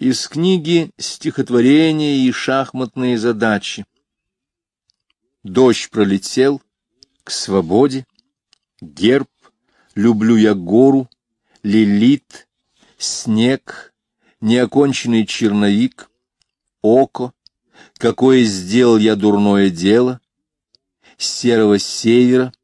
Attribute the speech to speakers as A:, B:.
A: Из книги «Стихотворения и шахматные задачи». Дождь пролетел, к свободе, герб, люблю я гору, лилит, снег, неоконченный черновик, око, какое сделал я дурное дело, серого севера,